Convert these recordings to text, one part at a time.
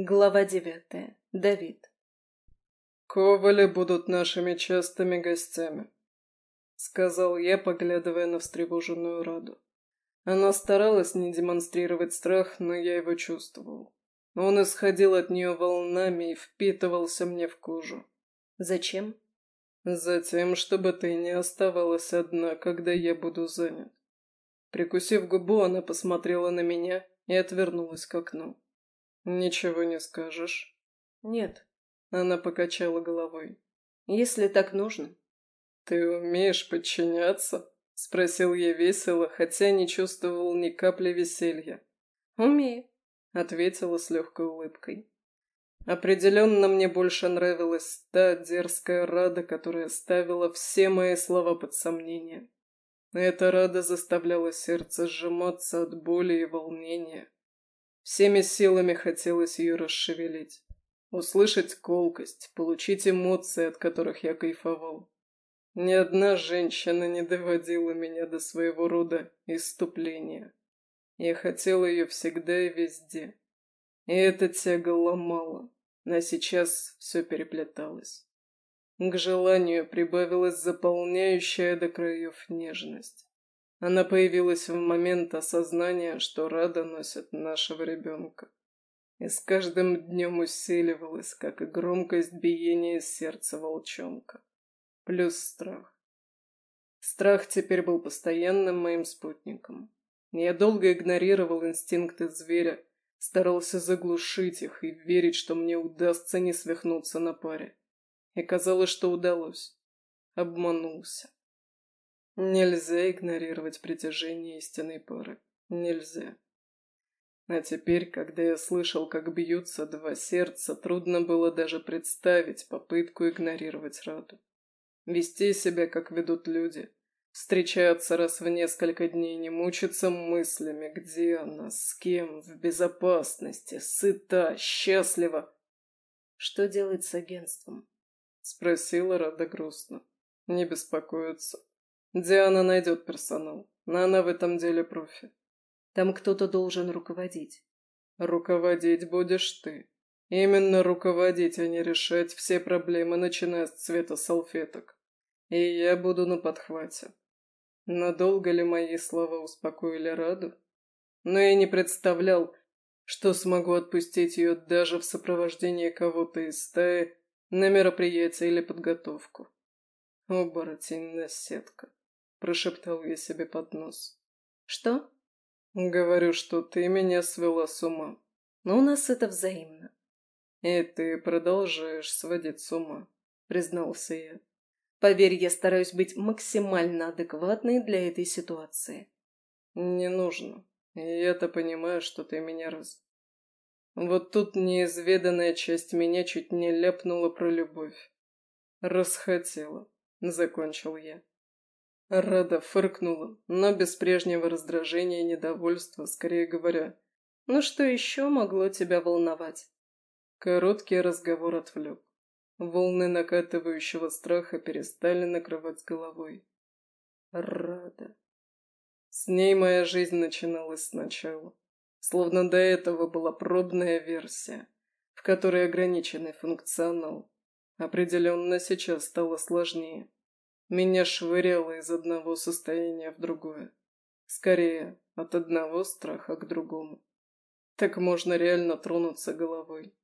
Глава девятая. Давид. «Ковали будут нашими частыми гостями», — сказал я, поглядывая на встревоженную Раду. Она старалась не демонстрировать страх, но я его чувствовал. Он исходил от нее волнами и впитывался мне в кожу. Зачем? Затем, чтобы ты не оставалась одна, когда я буду занят. Прикусив губу, она посмотрела на меня и отвернулась к окну. «Ничего не скажешь?» «Нет», — она покачала головой. «Если так нужно». «Ты умеешь подчиняться?» — спросил я весело, хотя не чувствовал ни капли веселья. «Умею», — ответила с легкой улыбкой. Определенно мне больше нравилась та дерзкая Рада, которая ставила все мои слова под сомнение. Эта Рада заставляла сердце сжиматься от боли и волнения. Всеми силами хотелось ее расшевелить. Услышать колкость, получить эмоции, от которых я кайфовал. Ни одна женщина не доводила меня до своего рода иступления. Я хотел ее всегда и везде. И эта тяга ломала но сейчас все переплеталось. К желанию прибавилась заполняющая до краев нежность. Она появилась в момент осознания, что Рада носит нашего ребенка. И с каждым днем усиливалась, как и громкость биения сердца волчонка. Плюс страх. Страх теперь был постоянным моим спутником. Я долго игнорировал инстинкты зверя, Старался заглушить их и верить, что мне удастся не свихнуться на паре. И казалось, что удалось. Обманулся. Нельзя игнорировать притяжение истинной пары. Нельзя. А теперь, когда я слышал, как бьются два сердца, трудно было даже представить попытку игнорировать Раду. Вести себя, как ведут люди, Встречаться раз в несколько дней, не мучиться мыслями, где она, с кем, в безопасности, сыта, счастлива. Что делать с агентством? Спросила Рада грустно. Не беспокоиться. Диана найдет персонал, но она в этом деле профи. Там кто-то должен руководить. Руководить будешь ты. Именно руководить, а не решать все проблемы, начиная с цвета салфеток. И я буду на подхвате. Надолго ли мои слова успокоили Раду? Но я не представлял, что смогу отпустить ее даже в сопровождении кого-то из стаи на мероприятие или подготовку. «Оборотень сетка», — прошептал я себе под нос. «Что?» «Говорю, что ты меня свела с ума». «Но у нас это взаимно». «И ты продолжаешь сводить с ума», — признался я. Поверь, я стараюсь быть максимально адекватной для этой ситуации. Не нужно. Я-то понимаю, что ты меня раз... Вот тут неизведанная часть меня чуть не ляпнула про любовь. Расхотела. Закончил я. Рада фыркнула, но без прежнего раздражения и недовольства, скорее говоря. «Ну что еще могло тебя волновать?» Короткий разговор отвлек. Волны накатывающего страха перестали накрывать головой. Рада. С ней моя жизнь начиналась сначала. Словно до этого была пробная версия, в которой ограниченный функционал. Определенно сейчас стало сложнее. Меня швыряло из одного состояния в другое. Скорее, от одного страха к другому. Так можно реально тронуться головой.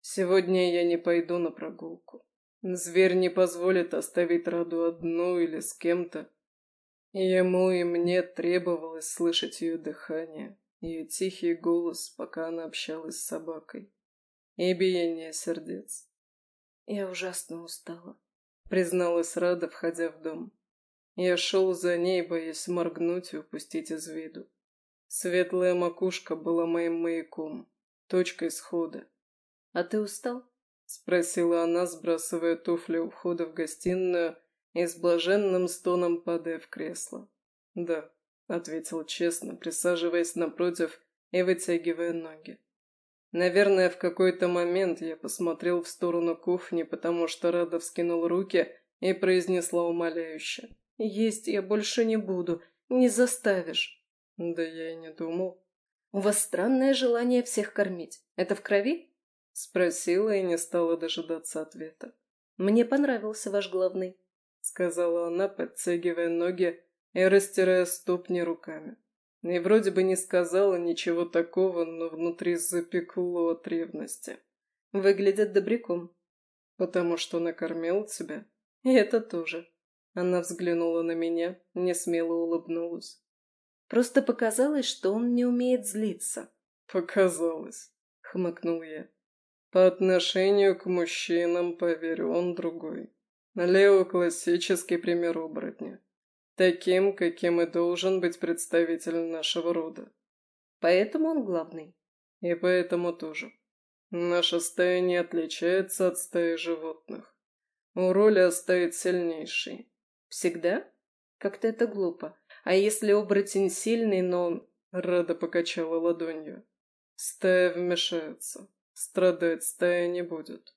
Сегодня я не пойду на прогулку. Зверь не позволит оставить Раду одну или с кем-то. Ему и мне требовалось слышать ее дыхание, ее тихий голос, пока она общалась с собакой, и биение сердец. «Я ужасно устала», — призналась Рада, входя в дом. Я шел за ней, боясь моргнуть и упустить из виду. Светлая макушка была моим маяком, точкой схода. «А ты устал?» — спросила она, сбрасывая туфли у входа в гостиную и с блаженным стоном падая в кресло. «Да», — ответил честно, присаживаясь напротив и вытягивая ноги. Наверное, в какой-то момент я посмотрел в сторону кухни, потому что Рада вскинул руки и произнесла умоляюще. «Есть я больше не буду. Не заставишь». «Да я и не думал». «У вас странное желание всех кормить. Это в крови?» Спросила и не стала дожидаться ответа. «Мне понравился ваш главный», — сказала она, подтягивая ноги и растирая ступни руками. И вроде бы не сказала ничего такого, но внутри запекло от ревности. «Выглядит добряком». «Потому что накормил тебя?» «И это тоже». Она взглянула на меня, не смело улыбнулась. «Просто показалось, что он не умеет злиться». «Показалось», — хмыкнул я. «По отношению к мужчинам, поверю, он другой. Лео — классический пример оборотня. Таким, каким и должен быть представитель нашего рода. Поэтому он главный. И поэтому тоже. Наша стая не отличается от стаи животных. У роли оставить сильнейший. Всегда? Как-то это глупо. А если оборотень сильный, но... Рада покачала ладонью. Стая вмешается. Страдать стая не будет.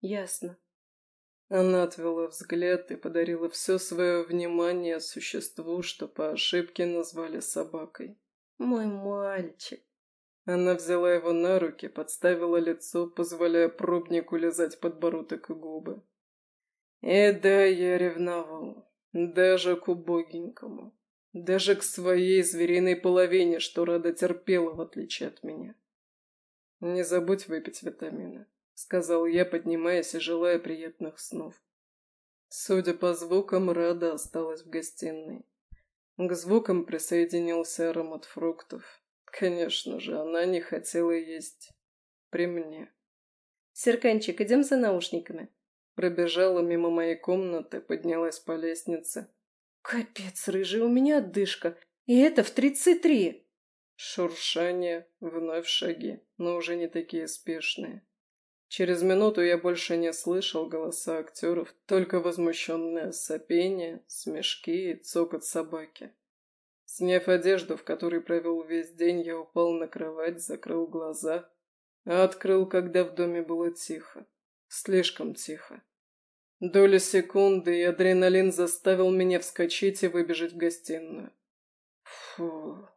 Ясно. Она отвела взгляд и подарила все свое внимание существу, что по ошибке назвали собакой. «Мой мальчик!» Она взяла его на руки, подставила лицо, позволяя пробнику лизать подбородок и губы. И да, я ревновал. Даже к убогенькому. Даже к своей звериной половине, что рада терпела, в отличие от меня. Не забудь выпить витамины. — сказал я, поднимаясь и желая приятных снов. Судя по звукам, Рада осталась в гостиной. К звукам присоединился аромат фруктов. Конечно же, она не хотела есть при мне. «Серканчик, идем за наушниками». Пробежала мимо моей комнаты, поднялась по лестнице. «Капец, рыжий, у меня отдышка. И это в тридцать три!» Шуршание, вновь шаги, но уже не такие спешные. Через минуту я больше не слышал голоса актеров, только возмущенное сопение, смешки и цокот собаки. Сняв одежду, в которой провел весь день, я упал на кровать, закрыл глаза, а открыл, когда в доме было тихо. Слишком тихо. Доля секунды, и адреналин заставил меня вскочить и выбежать в гостиную. Фу.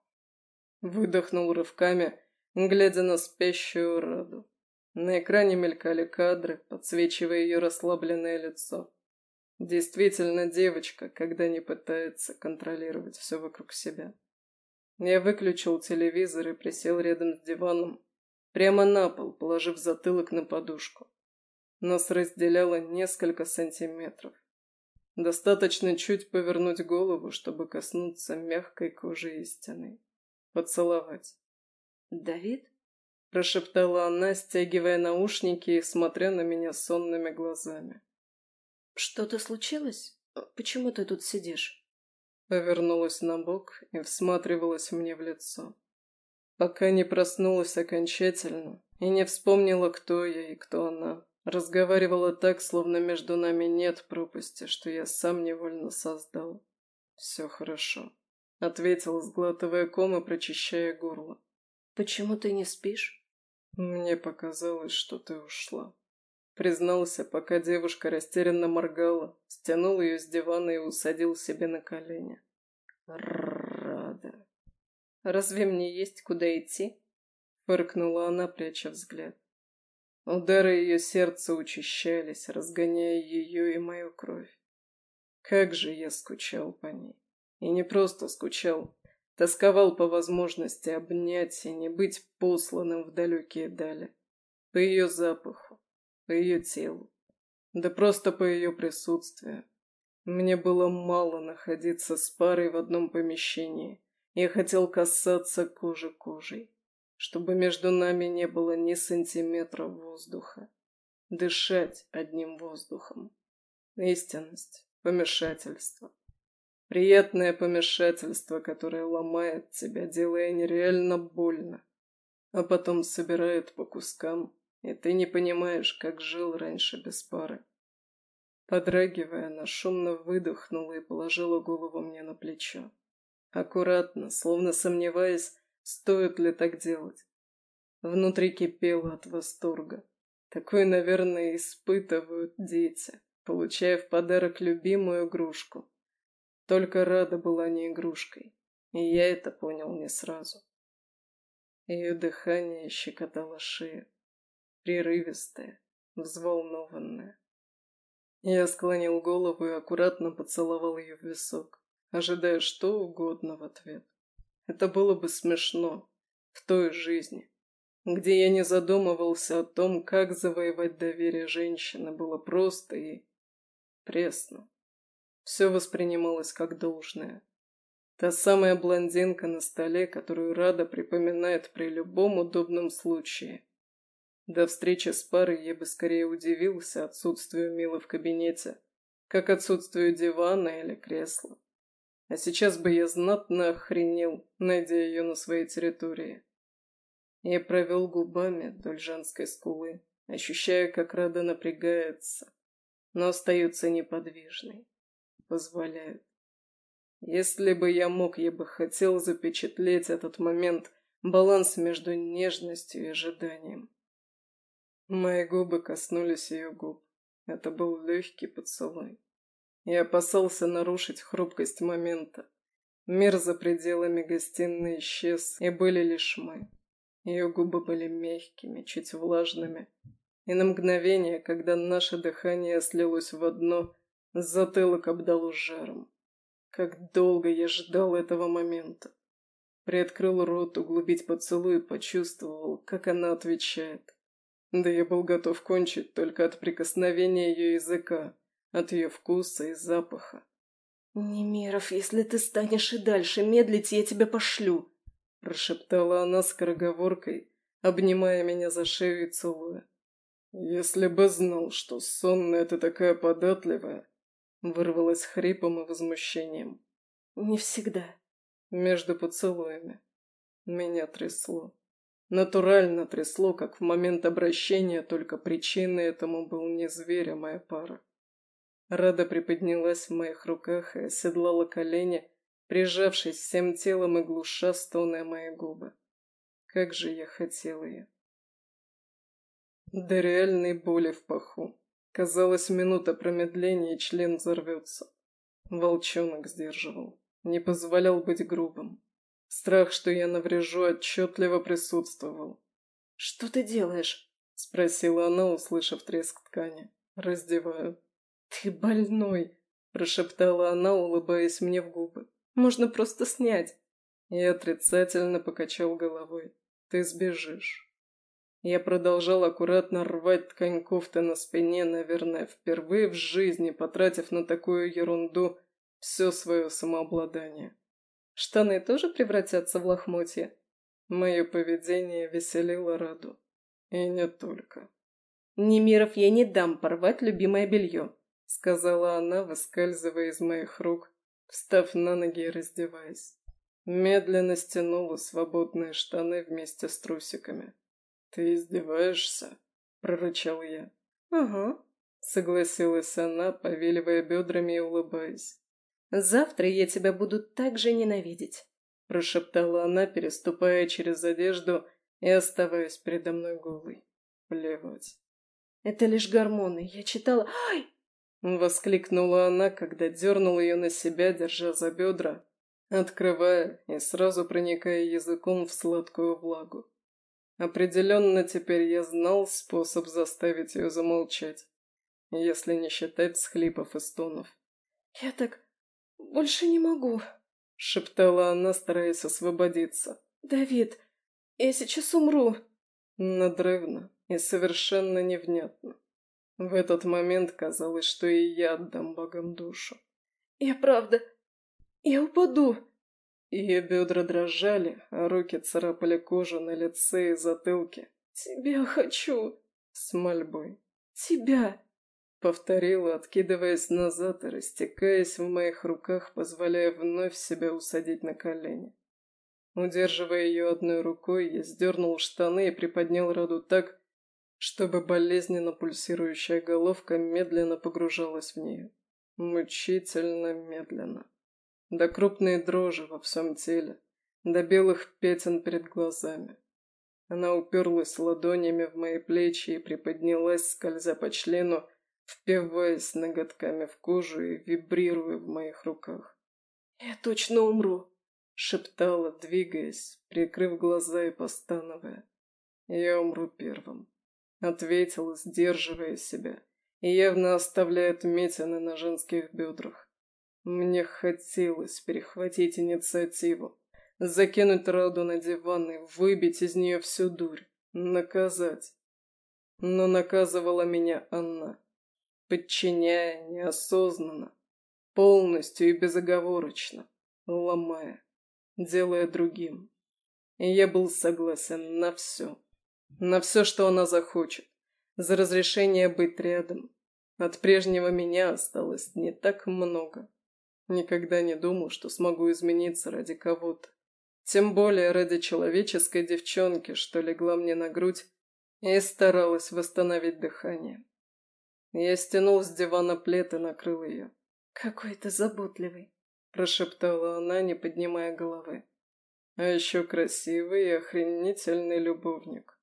Выдохнул рывками, глядя на спящую Раду. На экране мелькали кадры, подсвечивая ее расслабленное лицо. Действительно девочка, когда не пытается контролировать все вокруг себя. Я выключил телевизор и присел рядом с диваном, прямо на пол, положив затылок на подушку. Нас разделяло несколько сантиметров. Достаточно чуть повернуть голову, чтобы коснуться мягкой кожи истины. Поцеловать. «Давид?» Прошептала она, стягивая наушники и смотря на меня сонными глазами. «Что-то случилось? Почему ты тут сидишь?» Повернулась на бок и всматривалась мне в лицо. Пока не проснулась окончательно и не вспомнила, кто я и кто она. Разговаривала так, словно между нами нет пропасти, что я сам невольно создал. «Все хорошо», — ответил, сглатывая ком и прочищая горло. «Почему ты не спишь?» «Мне показалось, что ты ушла». Признался, пока девушка растерянно моргала, стянул ее с дивана и усадил себе на колени. «Рада». «Разве мне есть куда идти?» Фыркнула она, пряча взгляд. Удары ее сердца учащались, разгоняя ее и мою кровь. Как же я скучал по ней. И не просто скучал, Тосковал по возможности обнять и не быть посланным в далекие дали. По ее запаху, по ее телу, да просто по ее присутствию. Мне было мало находиться с парой в одном помещении. Я хотел касаться кожи кожей, чтобы между нами не было ни сантиметра воздуха. Дышать одним воздухом. Истинность, помешательство. Приятное помешательство, которое ломает тебя, делая нереально больно, а потом собирает по кускам, и ты не понимаешь, как жил раньше без пары. Подрагивая, она шумно выдохнула и положила голову мне на плечо. Аккуратно, словно сомневаясь, стоит ли так делать. Внутри кипело от восторга. Такое, наверное, испытывают дети, получая в подарок любимую игрушку. Только Рада была не игрушкой, и я это понял не сразу. Ее дыхание щекотало шею. прерывистая, взволнованная. Я склонил голову и аккуратно поцеловал ее в висок, ожидая что угодно в ответ. Это было бы смешно в той жизни, где я не задумывался о том, как завоевать доверие женщины, было просто и пресно. Все воспринималось как должное. Та самая блондинка на столе, которую Рада припоминает при любом удобном случае. До встречи с парой я бы скорее удивился отсутствию Милы в кабинете, как отсутствию дивана или кресла. А сейчас бы я знатно охренел, найдя ее на своей территории. Я провел губами вдоль женской скулы, ощущая, как Рада напрягается, но остается неподвижной. Позволяют. Если бы я мог, я бы хотел запечатлеть этот момент, баланс между нежностью и ожиданием. Мои губы коснулись ее губ. Это был легкий поцелуй. Я опасался нарушить хрупкость момента. Мир за пределами гостиной исчез, и были лишь мы. Ее губы были мягкими, чуть влажными. И на мгновение, когда наше дыхание слилось в одно, затылок обдал жаром. Как долго я ждал этого момента. Приоткрыл рот углубить поцелуй и почувствовал, как она отвечает. Да я был готов кончить только от прикосновения ее языка, от ее вкуса и запаха. «Немиров, если ты станешь и дальше медлить, я тебя пошлю!» Прошептала она скороговоркой, обнимая меня за шею и целуя. «Если бы знал, что сонная ты такая податливая!» Вырвалась хрипом и возмущением. «Не всегда». Между поцелуями. Меня трясло. Натурально трясло, как в момент обращения, только причиной этому был не зверь, а моя пара. Рада приподнялась в моих руках и оседлала колени, прижавшись всем телом и глуша стоны мои губы. Как же я хотел ее. До реальной боли в паху. Казалось, минута промедления, и член взорвется. Волчонок сдерживал, не позволял быть грубым. Страх, что я наврежу, отчетливо присутствовал. «Что ты делаешь?» — спросила она, услышав треск ткани. «Раздеваю». «Ты больной!» — прошептала она, улыбаясь мне в губы. «Можно просто снять». Я отрицательно покачал головой. «Ты сбежишь». Я продолжал аккуратно рвать ткань кофты на спине, наверное, впервые в жизни, потратив на такую ерунду все свое самообладание. Штаны тоже превратятся в лохмотья? Мое поведение веселило Раду. И не только. «Немиров, я не дам порвать любимое белье», — сказала она, выскальзывая из моих рук, встав на ноги и раздеваясь. Медленно стянула свободные штаны вместе с трусиками. «Ты издеваешься?» — прорычал я. «Ага», — согласилась она, повеливая бедрами и улыбаясь. Завтра я тебя буду так же ненавидеть», — прошептала она, переступая через одежду и оставаясь передо мной голой. Плевать. «Это лишь гормоны. Я читала...» Ай! Воскликнула она, когда дернул ее на себя, держа за бедра, открывая и сразу проникая языком в сладкую влагу. Определенно теперь я знал способ заставить ее замолчать, если не считать схлипов и стонов. «Я так «Больше не могу», — шептала она, стараясь освободиться. «Давид, я сейчас умру». Надрывно и совершенно невнятно. В этот момент казалось, что и я отдам богам душу. «Я правда... Я упаду!» Ее бедра дрожали, а руки царапали кожу на лице и затылке. «Тебя хочу!» С мольбой. «Тебя!» Повторила, откидываясь назад и растекаясь в моих руках, позволяя вновь себя усадить на колени. Удерживая ее одной рукой, я сдернул штаны и приподнял Раду так, чтобы болезненно пульсирующая головка медленно погружалась в нее. Мучительно медленно. До крупной дрожи во всем теле, до белых пятен перед глазами. Она уперлась ладонями в мои плечи и приподнялась, скользя по члену, впиваясь ноготками в кожу и вибрируя в моих руках. «Я точно умру!» — шептала, двигаясь, прикрыв глаза и постановая. «Я умру первым. Ответил, сдерживая себя, и явно оставляя отметины на женских бедрах. Мне хотелось перехватить инициативу, закинуть Раду на диван и выбить из нее всю дурь, наказать. Но наказывала меня она, подчиняя неосознанно, полностью и безоговорочно, ломая, делая другим. И я был согласен на все. На все, что она захочет. За разрешение быть рядом. От прежнего меня осталось не так много. Никогда не думал, что смогу измениться ради кого-то. Тем более ради человеческой девчонки, что легла мне на грудь и старалась восстановить дыхание. Я стянул с дивана плед и накрыл ее. «Какой ты заботливый!» – прошептала она, не поднимая головы. «А еще красивый и охренительный любовник».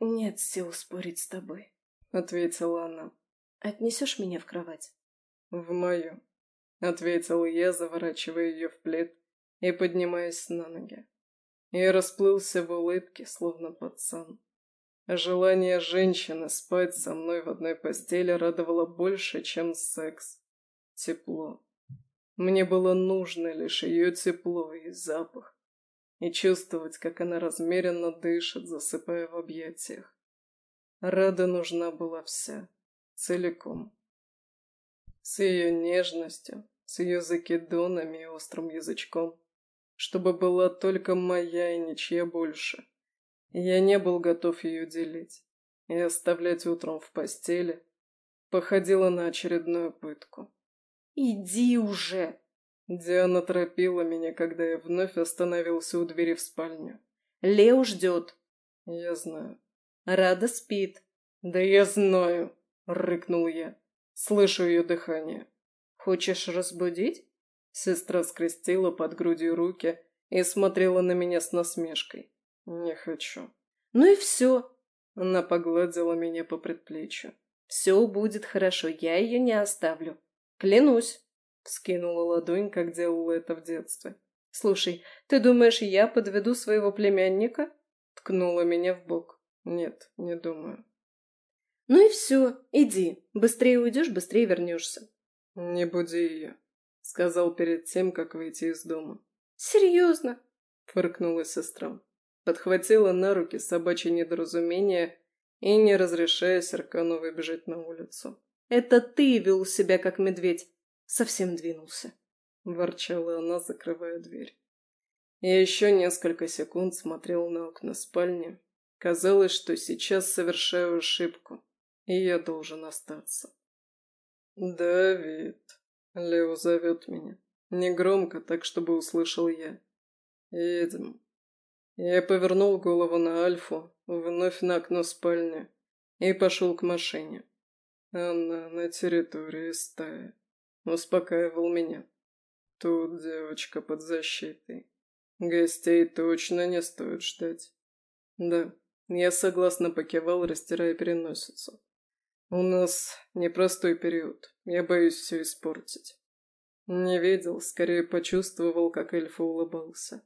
«Нет сил спорить с тобой», – ответила она. «Отнесешь меня в кровать?» «В мою», — ответил я, заворачивая ее в плед и поднимаясь на ноги. Я расплылся в улыбке, словно пацан. Желание женщины спать со мной в одной постели радовало больше, чем секс. Тепло. Мне было нужно лишь ее тепло и запах. И чувствовать, как она размеренно дышит, засыпая в объятиях. Рада нужна была вся, целиком. С ее нежностью, с ее закидонами и острым язычком. Чтобы была только моя и ничья больше. Я не был готов ее делить. И оставлять утром в постели походило на очередную пытку. «Иди уже!» Диана торопила меня, когда я вновь остановился у двери в спальню. «Лео ждет». «Я знаю». «Рада спит». «Да я знаю», — рыкнул я. Слышу ее дыхание. «Хочешь разбудить?» Сестра скрестила под грудью руки и смотрела на меня с насмешкой. «Не хочу». «Ну и все!» Она погладила меня по предплечью. «Все будет хорошо, я ее не оставлю. Клянусь!» Скинула ладонь, как делала это в детстве. «Слушай, ты думаешь, я подведу своего племянника?» Ткнула меня в бок. «Нет, не думаю». «Ну и все, иди. Быстрее уйдешь, быстрее вернешься». «Не буди ее», — сказал перед тем, как выйти из дома. «Серьезно?» — фыркнула сестра. Подхватила на руки собачье недоразумение и, не разрешая Серкану выбежать на улицу. «Это ты вел себя, как медведь. Совсем двинулся», — ворчала она, закрывая дверь. Я еще несколько секунд смотрел на окна спальни. Казалось, что сейчас совершаю ошибку и я должен остаться. «Давид!» — Лео зовет меня. Негромко, так, чтобы услышал я. «Едем». Я повернул голову на Альфу, вновь на окно спальни, и пошел к машине. Она на территории стаи. Успокаивал меня. Тут девочка под защитой. Гостей точно не стоит ждать. Да, я согласно покивал, растирая переносицу. У нас непростой период. Я боюсь все испортить. Не видел, скорее почувствовал, как эльфа улыбался.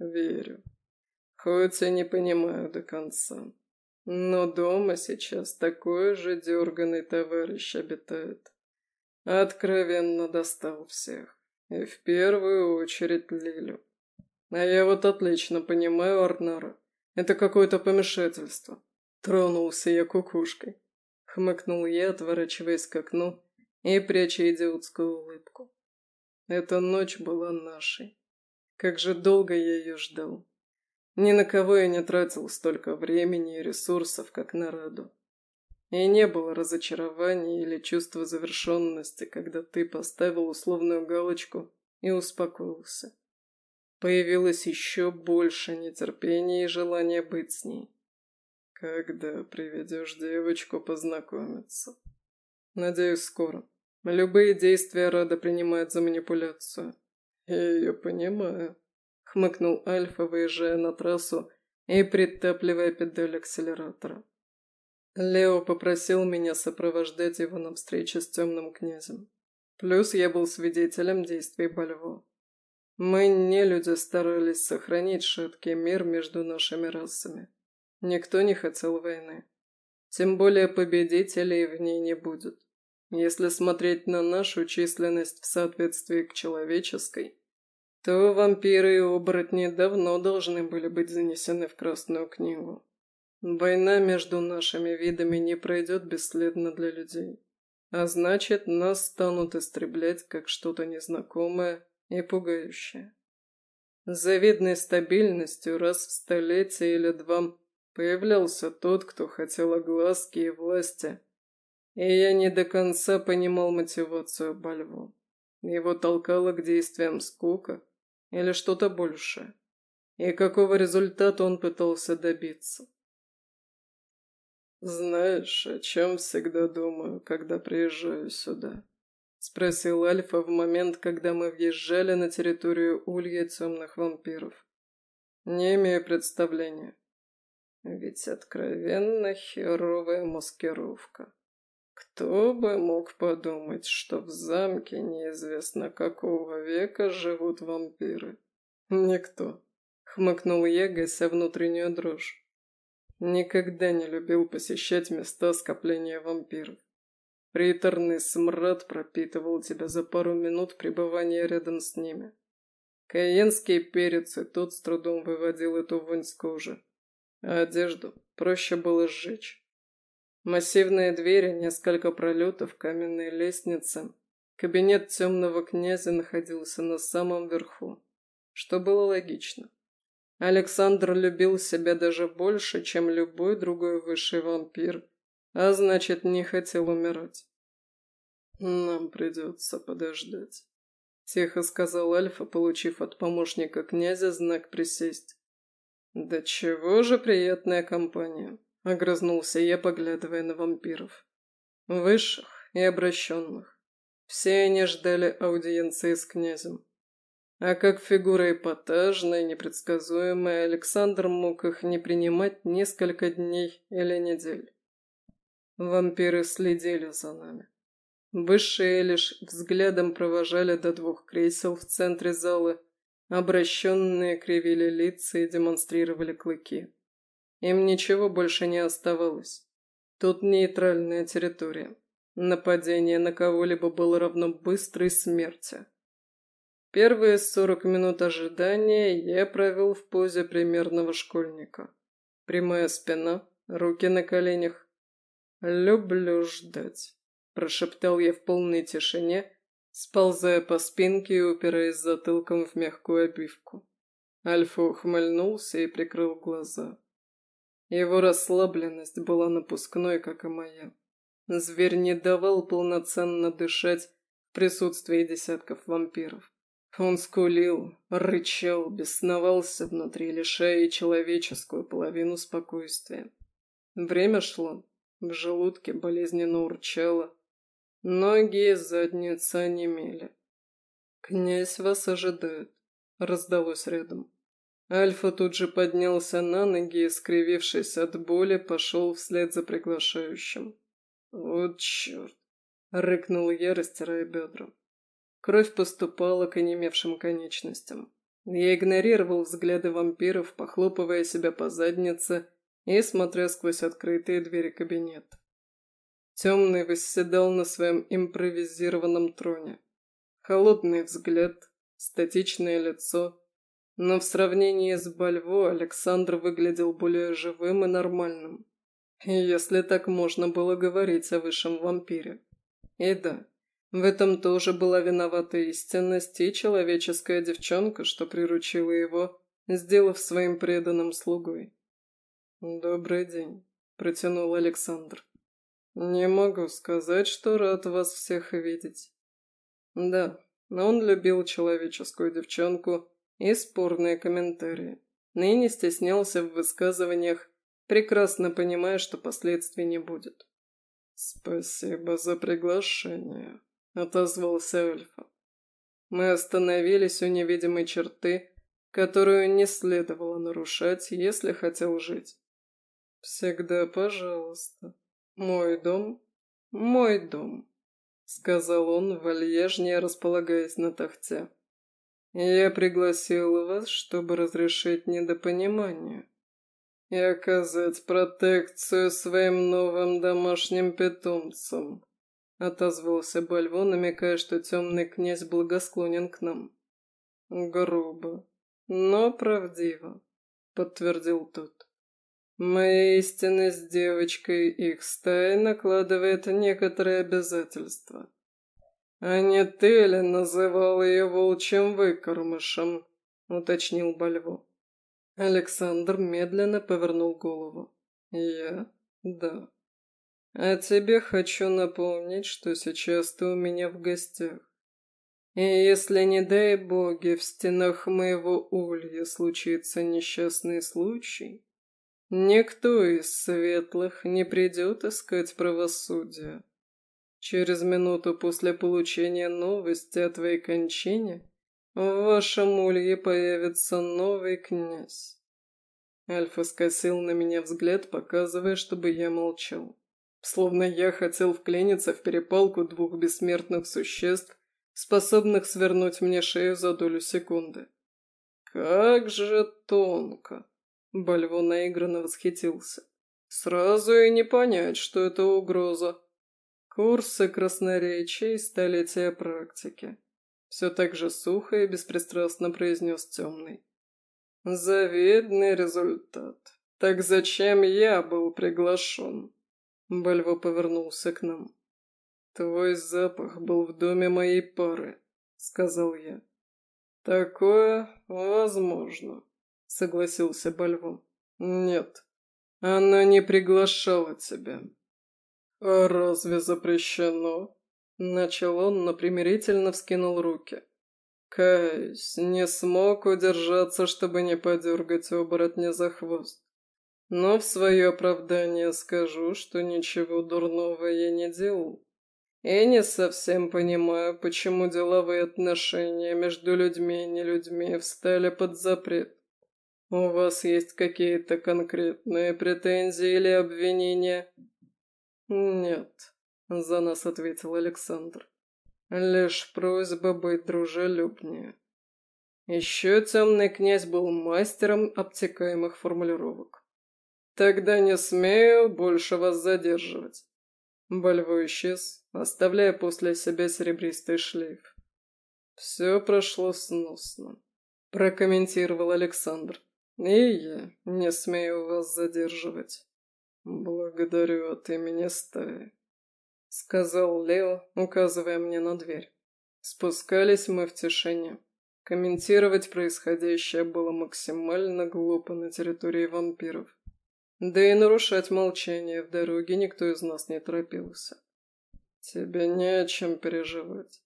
Верю. Хоть и не понимаю до конца. Но дома сейчас такой же дерганный товарищ обитает. Откровенно достал всех. И в первую очередь Лилю. А я вот отлично понимаю Арнара. Это какое-то помешательство. Тронулся я кукушкой. Хмыкнул я, отворачиваясь к окну и пряча идиотскую улыбку. Эта ночь была нашей. Как же долго я ее ждал. Ни на кого я не тратил столько времени и ресурсов, как на Раду. И не было разочарования или чувства завершенности, когда ты поставил условную галочку и успокоился. Появилось еще больше нетерпения и желания быть с ней. Когда приведешь девочку познакомиться? Надеюсь, скоро. Любые действия Рада принимает за манипуляцию. Я ее понимаю. Хмыкнул Альфа, выезжая на трассу и притапливая педаль акселератора. Лео попросил меня сопровождать его на встречу с темным князем. Плюс я был свидетелем действий Бальво. Мы, не люди, старались сохранить шаткий мир между нашими расами. Никто не хотел войны. Тем более победителей в ней не будет. Если смотреть на нашу численность в соответствии к человеческой, то вампиры и оборотни давно должны были быть занесены в Красную книгу. Война между нашими видами не пройдет бесследно для людей. А значит, нас станут истреблять как что-то незнакомое и пугающее. С завидной стабильностью раз в столетие или два появлялся тот, кто хотел огласки и власти. И я не до конца понимал мотивацию Бальву. Его толкало к действиям скука или что-то большее. И какого результата он пытался добиться. «Знаешь, о чем всегда думаю, когда приезжаю сюда?» — спросил Альфа в момент, когда мы въезжали на территорию улья темных вампиров. «Не имею представления. Ведь откровенно херовая маскировка. Кто бы мог подумать, что в замке неизвестно какого века живут вампиры? Никто», — хмыкнул я, гася внутреннюю дрожь. Никогда не любил посещать места скопления вампиров. Приторный смрад пропитывал тебя за пару минут пребывания рядом с ними. Каенский перец и тот с трудом выводил эту вонь с кожи. А одежду проще было сжечь. Массивные двери, несколько пролетов, каменные лестницы. Кабинет темного князя находился на самом верху, что было логично. Александр любил себя даже больше, чем любой другой высший вампир, а значит, не хотел умирать. «Нам придется подождать», — тихо сказал Альфа, получив от помощника князя знак присесть. «Да чего же приятная компания», — огрызнулся я, поглядывая на вампиров. «Высших и обращенных. Все они ждали аудиенции с князем. А как фигура эпатажная, непредсказуемая, Александр мог их не принимать несколько дней или недель. Вампиры следили за нами. Высшие лишь взглядом провожали до двух кресел в центре зала, обращенные кривили лица и демонстрировали клыки. Им ничего больше не оставалось. Тут нейтральная территория. Нападение на кого-либо было равно быстрой смерти. Первые сорок минут ожидания я провел в позе примерного школьника. Прямая спина, руки на коленях. «Люблю ждать», – прошептал я в полной тишине, сползая по спинке и упираясь затылком в мягкую обивку. Альфа ухмыльнулся и прикрыл глаза. Его расслабленность была напускной, как и моя. Зверь не давал полноценно дышать в присутствии десятков вампиров. Он скулил, рычал, бесновался внутри, лишая человеческую половину спокойствия. Время шло, в желудке болезненно урчало, ноги и задница онемели. «Князь вас ожидает», — раздалось рядом. Альфа тут же поднялся на ноги и, скривившись от боли, пошел вслед за приглашающим. «Вот черт!» — рыкнул я, растирая бедра. Кровь поступала к онемевшим конечностям. Я игнорировал взгляды вампиров, похлопывая себя по заднице и смотря сквозь открытые двери кабинета. Темный восседал на своем импровизированном троне. Холодный взгляд, статичное лицо. Но в сравнении с Бальво Александр выглядел более живым и нормальным. Если так можно было говорить о высшем вампире. И да, в этом тоже была виновата истинность и человеческая девчонка, что приручила его, сделав своим преданным слугой. «Добрый день», — протянул Александр. «Не могу сказать, что рад вас всех видеть». Да, но он любил человеческую девчонку и спорные комментарии. Ныне стеснялся в высказываниях, прекрасно понимая, что последствий не будет. «Спасибо за приглашение», — отозвался Эльфа. Мы остановились у невидимой черты, которую не следовало нарушать, если хотел жить. «Всегда пожалуйста. Мой дом — мой дом», — сказал он, вальяжнее располагаясь на тахте. «Я пригласил вас, чтобы разрешить недопонимание. и оказать протекцию своим новым домашним питомцам», — отозвался Бальво, намекая, что темный князь благосклонен к нам. «Грубо, но правдиво», — подтвердил тот. «Моя истинность с девочкой их стаи накладывает некоторые обязательства. А не ты ли называл ее волчьим выкормышем?» — уточнил Бальво. Александр медленно повернул голову. «Я? Да. А тебе хочу напомнить, что сейчас ты у меня в гостях. И если, не дай боги, в стенах моего улья случится несчастный случай, никто из светлых не придет искать правосудия. Через минуту после получения новости о твоей кончине в вашем улье появится новый князь. Альфа скосил на меня взгляд, показывая, чтобы я молчал. Словно я хотел вклиниться в перепалку двух бессмертных существ, способных свернуть мне шею за долю секунды. «Как же тонко!» Бальво наигранно восхитился. «Сразу и не понять, что это угроза. Курсы красноречия и столетия практики. Все так же сухо и беспристрастно произнес темный. Завидный результат. Так зачем я был приглашен? Бальво повернулся к нам. Твой запах был в доме моей пары, сказал я. Такое возможно, согласился Бальво. Нет, она не приглашала тебя. А разве запрещено? Начал он, но примирительно вскинул руки. Каюсь, не смог удержаться, чтобы не подергать оборотня за хвост. Но в свое оправдание скажу, что ничего дурного я не делал. И не совсем понимаю, почему деловые отношения между людьми и нелюдьми встали под запрет. У вас есть какие-то конкретные претензии или обвинения? Нет, за нас ответил Александр. Лишь просьба быть дружелюбнее. Еще темный князь был мастером обтекаемых формулировок. Тогда не смею больше вас задерживать. Больвой исчез, оставляя после себя серебристый шлейф. Все прошло сносно, прокомментировал Александр. И я не смею вас задерживать. Благодарю от имени стаи. — сказал Лео, указывая мне на дверь. Спускались мы в тишине. Комментировать происходящее было максимально глупо на территории вампиров. Да и нарушать молчание в дороге никто из нас не торопился. Тебе не о чем переживать.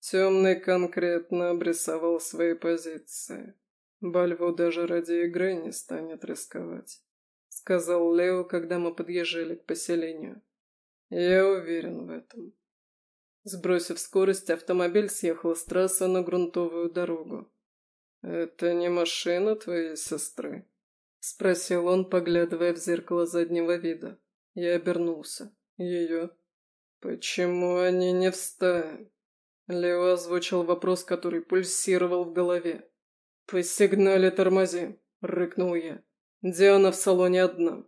Темный конкретно обрисовал свои позиции. Бальво даже ради игры не станет рисковать, сказал Лео, когда мы подъезжали к поселению. Я уверен в этом. Сбросив скорость, автомобиль съехал с трассы на грунтовую дорогу. «Это не машина твоей сестры?» — спросил он, поглядывая в зеркало заднего вида. Я обернулся. «Ее?» «Почему они не в Лео озвучил вопрос, который пульсировал в голове. «По сигнале тормози!» — рыкнул я. «Диана в салоне одна.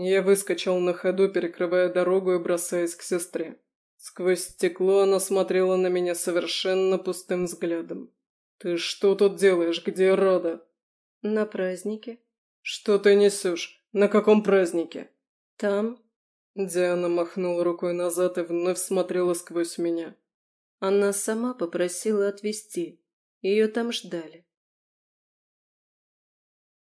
Я выскочил на ходу, перекрывая дорогу и бросаясь к сестре. Сквозь стекло она смотрела на меня совершенно пустым взглядом. «Ты что тут делаешь? Где Рада?» «На празднике». «Что ты несешь? На каком празднике?» «Там». Диана махнула рукой назад и вновь смотрела сквозь меня. Она сама попросила отвезти. Ее там ждали.